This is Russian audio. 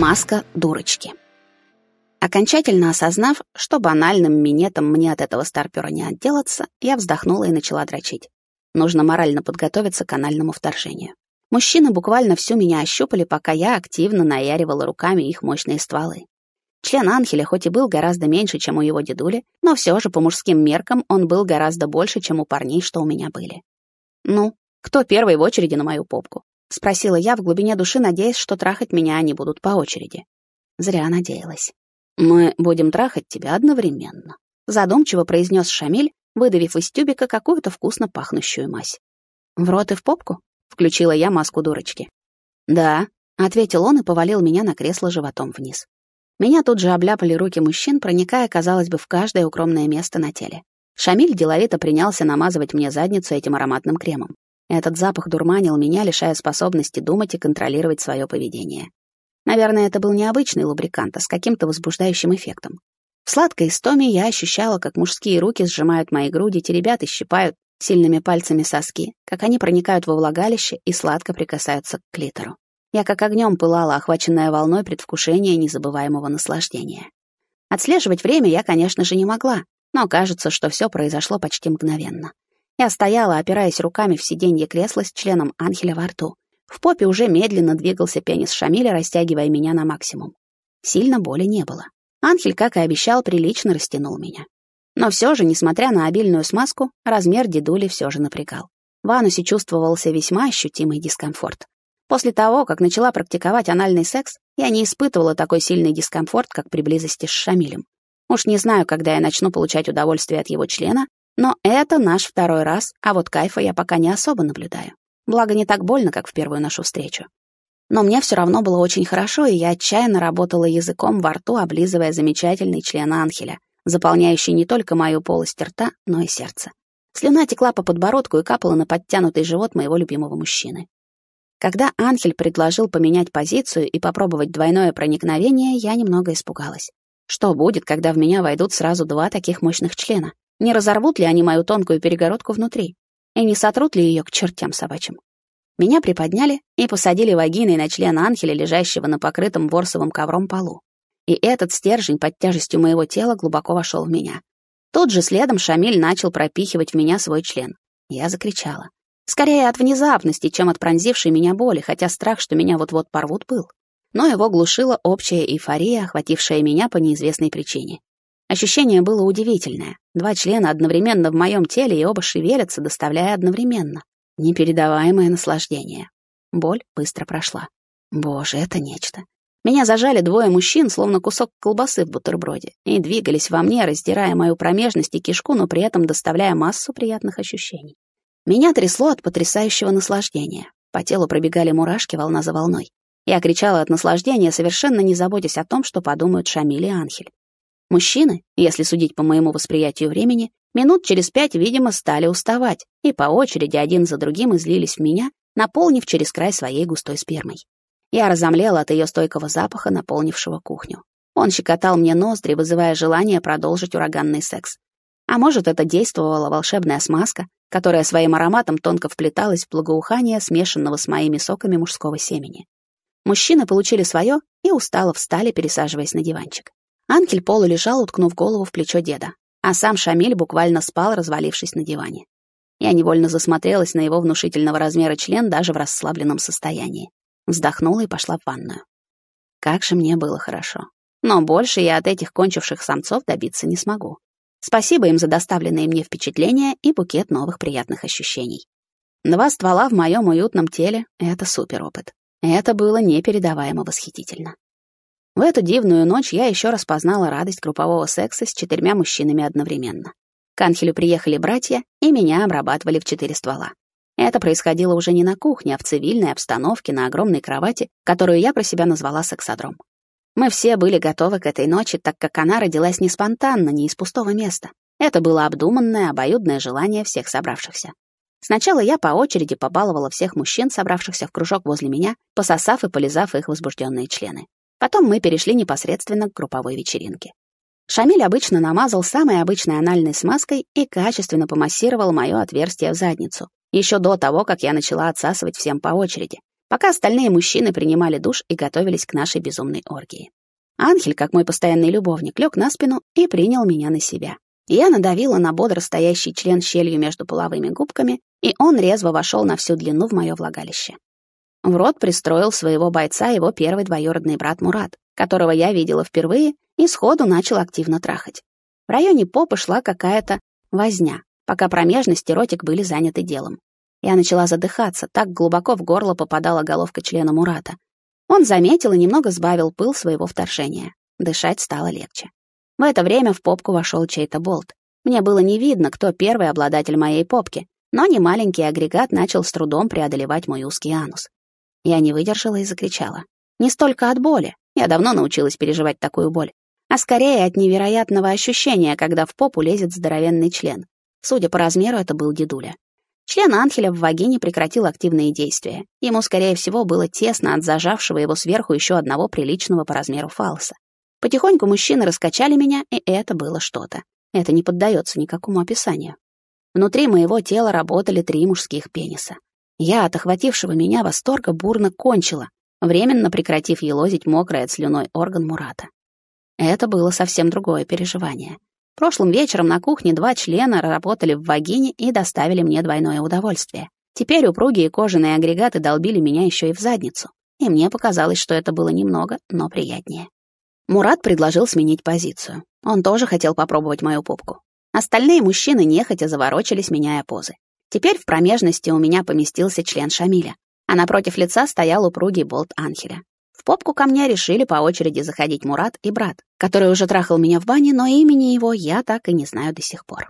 Маска дурочки. Окончательно осознав, что банальным минетом мне от этого старпера не отделаться, я вздохнула и начала дрочить. Нужно морально подготовиться к анальному вторжению. Мужчины буквально всю меня ощупали, пока я активно наяривала руками их мощные стволы. Член Анхеля хоть и был гораздо меньше, чем у его дедули, но все же по мужским меркам он был гораздо больше, чем у парней, что у меня были. «Ну, кто первый в очереди на мою попку?» — спросила я в глубине души, надеясь, что трахать меня они будут по очереди. Зря надеялась. «Мы будем трахать тебя одновременно», — задумчиво произнес Шамиль, выдавив из тюбика какую-то вкусно пахнущую мазь. «В рот и в попку?» — включила я маску дурочки. «Да», — ответил он и повалил меня на кресло животом вниз. Меня тут же обляпали руки мужчин, проникая, казалось бы, в каждое укромное место на теле. Шамиль деловито принялся намазывать мне задницу этим ароматным кремом. Этот запах дурманил меня, лишая способности думать и контролировать свое поведение. Наверное, это был необычный лубрикант, а с каким-то возбуждающим эффектом. В сладкой истоме я ощущала, как мужские руки сжимают мои груди, теребят и щипают сильными пальцами соски, как они проникают во влагалище и сладко прикасаются к клитору. Я как огнем пылала, охваченная волной предвкушения незабываемого наслаждения. Отслеживать время я, конечно же, не могла, но кажется, что все произошло почти мгновенно. Я стояла, опираясь руками в сиденье кресла с членом Анхеля во рту. В попе уже медленно двигался пенис Шамиля, растягивая меня на максимум. Сильно боли не было. Анхель, как и обещал, прилично растянул меня. Но все же, несмотря на обильную смазку, размер дедули все же напрягал. В анусе чувствовался весьма ощутимый дискомфорт. После того, как начала практиковать анальный секс, я не испытывала такой сильный дискомфорт, как при близости с Шамилем. Уж не знаю, когда я начну получать удовольствие от его члена, но это наш второй раз, а вот кайфа я пока не особо наблюдаю. Благо, не так больно, как в первую нашу встречу. Но мне все равно было очень хорошо, и я отчаянно работала языком во рту, облизывая замечательный член Анхеля, заполняющий не только мою полость рта, но и сердце. Слюна текла по подбородку и капала на подтянутый живот моего любимого мужчины. Когда Анхель предложил поменять позицию и попробовать двойное проникновение, я немного испугалась. Что будет, когда в меня войдут сразу два таких мощных члена? Не разорвут ли они мою тонкую перегородку внутри? И не сотрут ли ее к чертям собачьим? Меня приподняли и посадили вагиной на член Анхеля, лежащего на покрытом ворсовым ковром полу. И этот стержень под тяжестью моего тела глубоко вошел в меня. Тут же следом Шамиль начал пропихивать в меня свой член. Я закричала. Скорее от внезапности, чем от пронзившей меня боли, хотя страх, что меня вот-вот порвут, был. Но его глушила общая эйфория, охватившая меня по неизвестной причине. Ощущение было удивительное. Два члена одновременно в моем теле и оба шевелятся, доставляя одновременно. Непередаваемое наслаждение. Боль быстро прошла. Боже, это нечто. Меня зажали двое мужчин, словно кусок колбасы в бутерброде, и двигались во мне, раздирая мою промежность и кишку, но при этом доставляя массу приятных ощущений. Меня трясло от потрясающего наслаждения. По телу пробегали мурашки волна за волной. Я кричала от наслаждения, совершенно не заботясь о том, что подумают Шамиль и Анхель. Мужчины, если судить по моему восприятию времени, минут через пять, видимо, стали уставать и по очереди один за другим излились в меня, наполнив через край своей густой спермой. Я разомлела от ее стойкого запаха, наполнившего кухню. Он щекотал мне ноздри, вызывая желание продолжить ураганный секс. А может, это действовала волшебная смазка, которая своим ароматом тонко вплеталась в благоухание, смешанного с моими соками мужского семени. Мужчины получили свое и устало встали, пересаживаясь на диванчик. Анкель полу лежал, уткнув голову в плечо деда, а сам Шамиль буквально спал, развалившись на диване. Я невольно засмотрелась на его внушительного размера член даже в расслабленном состоянии. Вздохнула и пошла в ванную. Как же мне было хорошо. Но больше я от этих кончивших самцов добиться не смогу. Спасибо им за доставленные мне впечатления и букет новых приятных ощущений. Два ствола в моем уютном теле — это супер опыт. Это было непередаваемо восхитительно. В эту дивную ночь я еще раз познала радость группового секса с четырьмя мужчинами одновременно. К Анхелю приехали братья, и меня обрабатывали в четыре ствола. Это происходило уже не на кухне, а в цивильной обстановке на огромной кровати, которую я про себя назвала сексодром. Мы все были готовы к этой ночи, так как она родилась не спонтанно, не из пустого места. Это было обдуманное, обоюдное желание всех собравшихся. Сначала я по очереди побаловала всех мужчин, собравшихся в кружок возле меня, пососав и полизав их возбужденные члены. Потом мы перешли непосредственно к групповой вечеринке. Шамиль обычно намазал самой обычной анальной смазкой и качественно помассировал мое отверстие в задницу, еще до того, как я начала отсасывать всем по очереди. пока остальные мужчины принимали душ и готовились к нашей безумной оргии. Анхель, как мой постоянный любовник, лег на спину и принял меня на себя. Я надавила на бодро стоящий член щелью между половыми губками, и он резво вошел на всю длину в мое влагалище. В рот пристроил своего бойца его первый двоюродный брат Мурат, которого я видела впервые и сходу начал активно трахать. В районе попы шла какая-то возня, пока промежность и ротик были заняты делом. Я начала задыхаться, так глубоко в горло попадала головка члена Мурата. Он заметил и немного сбавил пыл своего вторжения. Дышать стало легче. В это время в попку вошел чей-то болт. Мне было не видно, кто первый обладатель моей попки, но немаленький агрегат начал с трудом преодолевать мой узкий анус. Я не выдержала и закричала. Не столько от боли, я давно научилась переживать такую боль, а скорее от невероятного ощущения, когда в попу лезет здоровенный член. Судя по размеру, это был дедуля. Член Анхеля в вагине прекратил активные действия. Ему, скорее всего, было тесно от зажавшего его сверху еще одного приличного по размеру фалоса. Потихоньку мужчины раскачали меня, и это было что-то. Это не поддается никакому описанию. Внутри моего тела работали три мужских пениса. Я от охватившего меня восторга бурно кончила, временно прекратив елозить мокрый от слюной орган Мурата. Это было совсем другое переживание. Прошлым вечером на кухне два члена работали в вагине и доставили мне двойное удовольствие. Теперь упругие кожаные агрегаты долбили меня еще и в задницу. И мне показалось, что это было немного, но приятнее. Мурат предложил сменить позицию. Он тоже хотел попробовать мою попку. Остальные мужчины нехотя заворочились, меняя позы. Теперь в промежности у меня поместился член Шамиля, а напротив лица стоял упругий болт Анхеля. В попку ко мне решили по очереди заходить Мурат и брат, который уже трахал меня в бане, но имени его я так и не знаю до сих пор.